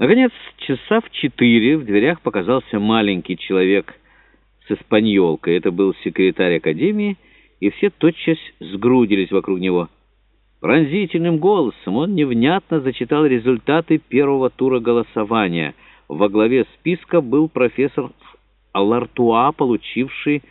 Наконец, часа в четыре в дверях показался маленький человек с испаньолкой. Это был секретарь академии, и все тотчас сгрудились вокруг него. Пронзительным голосом он невнятно зачитал результаты первого тура голосования. Во главе списка был профессор Лартуа, получивший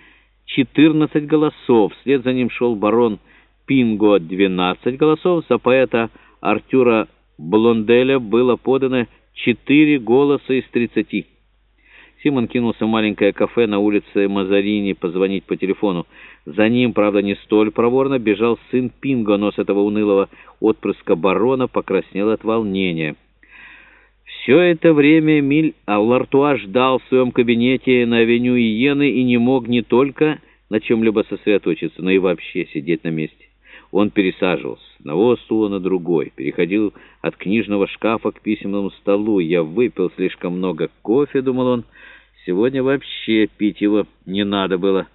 14 голосов. Вслед за ним шел барон Пинго, 12 голосов. За поэта Артюра Блонделя было подано Четыре голоса из тридцати. Симон кинулся в маленькое кафе на улице Мазарини позвонить по телефону. За ним, правда, не столь проворно, бежал сын Пинго, но с этого унылого отпрыска барона покраснел от волнения. Все это время Миль Лартуа ждал в своем кабинете на авеню Иены и не мог не только на чем-либо сосредоточиться, но и вообще сидеть на месте. Он пересаживался с одного стула на другой, переходил от книжного шкафа к письменному столу. Я выпил слишком много кофе, думал он. Сегодня вообще пить его не надо было.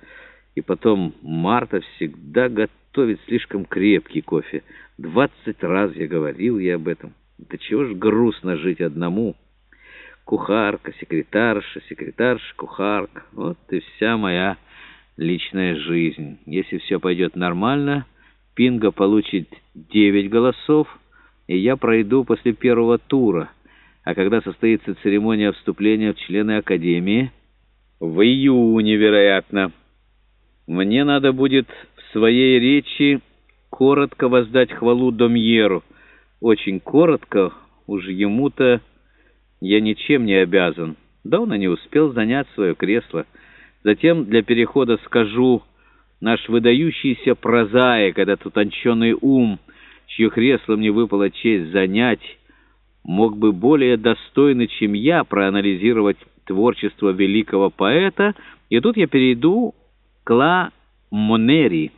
И потом Марта всегда готовит слишком крепкий кофе. Двадцать раз я говорил ей об этом. Да чего ж грустно жить одному. Кухарка, секретарша, секретарша, кухарка. Вот и вся моя личная жизнь. Если все пойдет нормально... Пинга получит 9 голосов, и я пройду после первого тура. А когда состоится церемония вступления в члены Академии? В июне, вероятно. Мне надо будет в своей речи коротко воздать хвалу Домьеру. Очень коротко, уж ему-то я ничем не обязан. Да он и не успел занять свое кресло. Затем для перехода скажу наш выдающийся прозаик, этот утонченный ум, чье кресло мне выпала честь занять, мог бы более достойно, чем я, проанализировать творчество великого поэта, и тут я перейду к Ла Монери,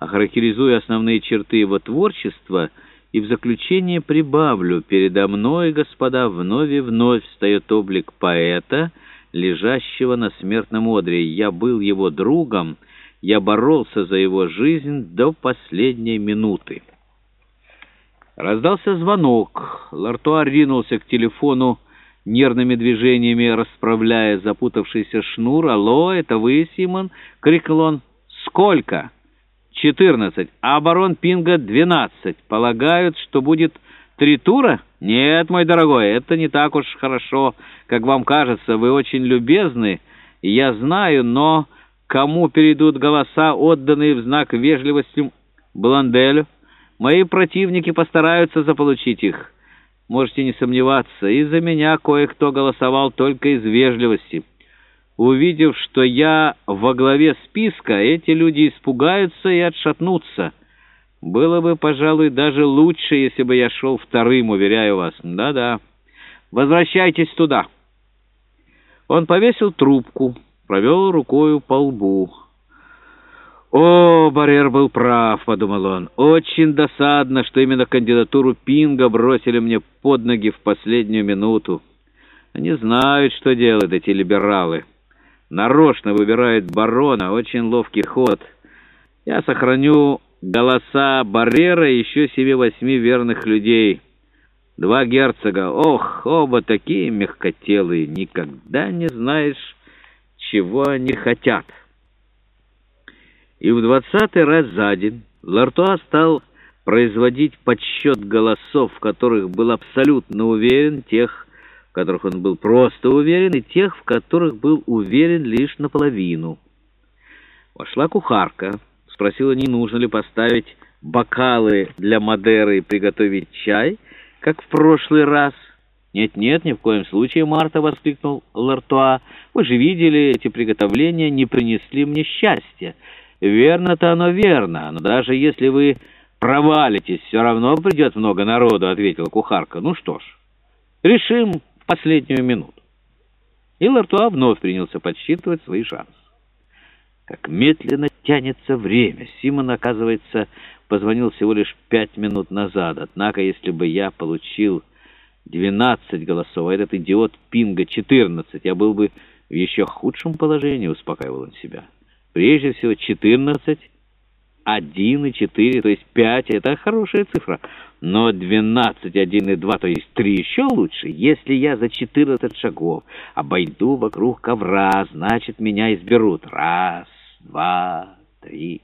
охарактеризуя основные черты его творчества, и в заключение прибавлю, передо мной, господа, вновь и вновь встает облик поэта, лежащего на смертном одре. Я был его другом, я боролся за его жизнь до последней минуты. Раздался звонок. Лартуар ринулся к телефону, нервными движениями расправляя запутавшийся шнур. «Алло, это вы, Симон?» — крикнул он. «Сколько?» «Четырнадцать. А барон Пинга — двенадцать. Полагают, что будет три тура?» «Нет, мой дорогой, это не так уж хорошо, как вам кажется. Вы очень любезны, я знаю, но...» кому перейдут голоса, отданные в знак вежливости Бланделю. Мои противники постараются заполучить их. Можете не сомневаться, из-за меня кое-кто голосовал только из вежливости. Увидев, что я во главе списка, эти люди испугаются и отшатнутся. Было бы, пожалуй, даже лучше, если бы я шел вторым, уверяю вас. Да-да. Возвращайтесь туда. Он повесил трубку провел рукою по лбу. «О, Барьер был прав», — подумал он. «Очень досадно, что именно кандидатуру Пинга бросили мне под ноги в последнюю минуту. Они знают, что делают эти либералы. Нарочно выбирают барона, очень ловкий ход. Я сохраню голоса Баррера и еще себе-восьми верных людей. Два герцога, ох, оба такие мягкотелые, никогда не знаешь...» чего они хотят. И в двадцатый раз за день Лартуа стал производить подсчет голосов, в которых был абсолютно уверен, тех, в которых он был просто уверен, и тех, в которых был уверен лишь наполовину. Вошла кухарка, спросила, не нужно ли поставить бокалы для Мадеры и приготовить чай, как в прошлый раз — «Нет-нет, ни в коем случае, Марта!» — воскликнул Лартуа. «Вы же видели, эти приготовления не принесли мне счастья. Верно-то оно верно, но даже если вы провалитесь, все равно придет много народу», — ответила кухарка. «Ну что ж, решим последнюю минуту». И Лартуа вновь принялся подсчитывать свои шансы. Как медленно тянется время. Симон, оказывается, позвонил всего лишь пять минут назад. Однако, если бы я получил 12 голосов, а этот идиот Пинга 14. Я был бы в еще худшем положении, успокаивал он себя. Прежде всего 14 1 и 4, то есть 5 — это хорошая цифра. Но 12, 1 и 2, то есть 3 еще лучше. Если я за 14 шагов обойду вокруг ковра, значит, меня изберут. Раз, два, три...